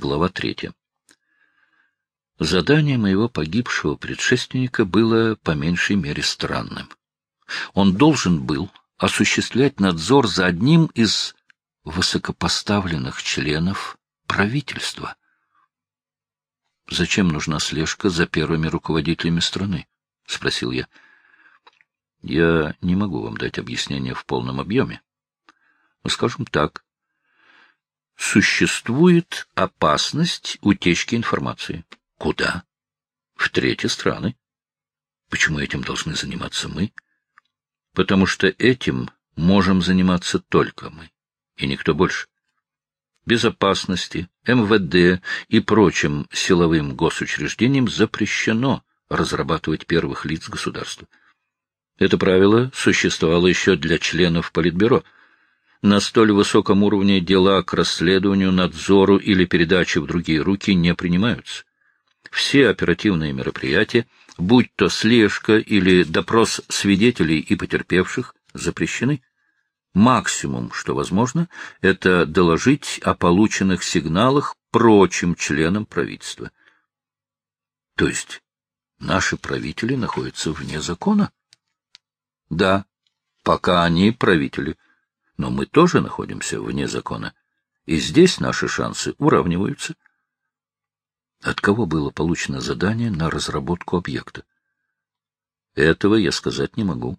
Глава третья. Задание моего погибшего предшественника было по меньшей мере странным. Он должен был осуществлять надзор за одним из высокопоставленных членов правительства. «Зачем нужна слежка за первыми руководителями страны?» — спросил я. «Я не могу вам дать объяснение в полном объеме. Скажем так, существует опасность утечки информации. Куда? В третьи страны. Почему этим должны заниматься мы? Потому что этим можем заниматься только мы, и никто больше. Безопасности, МВД и прочим силовым госучреждениям запрещено разрабатывать первых лиц государства. Это правило существовало еще для членов Политбюро — на столь высоком уровне дела к расследованию, надзору или передаче в другие руки не принимаются. Все оперативные мероприятия, будь то слежка или допрос свидетелей и потерпевших, запрещены. Максимум, что возможно, это доложить о полученных сигналах прочим членам правительства. То есть наши правители находятся вне закона? Да, пока они правители – но мы тоже находимся вне закона, и здесь наши шансы уравниваются. От кого было получено задание на разработку объекта? Этого я сказать не могу.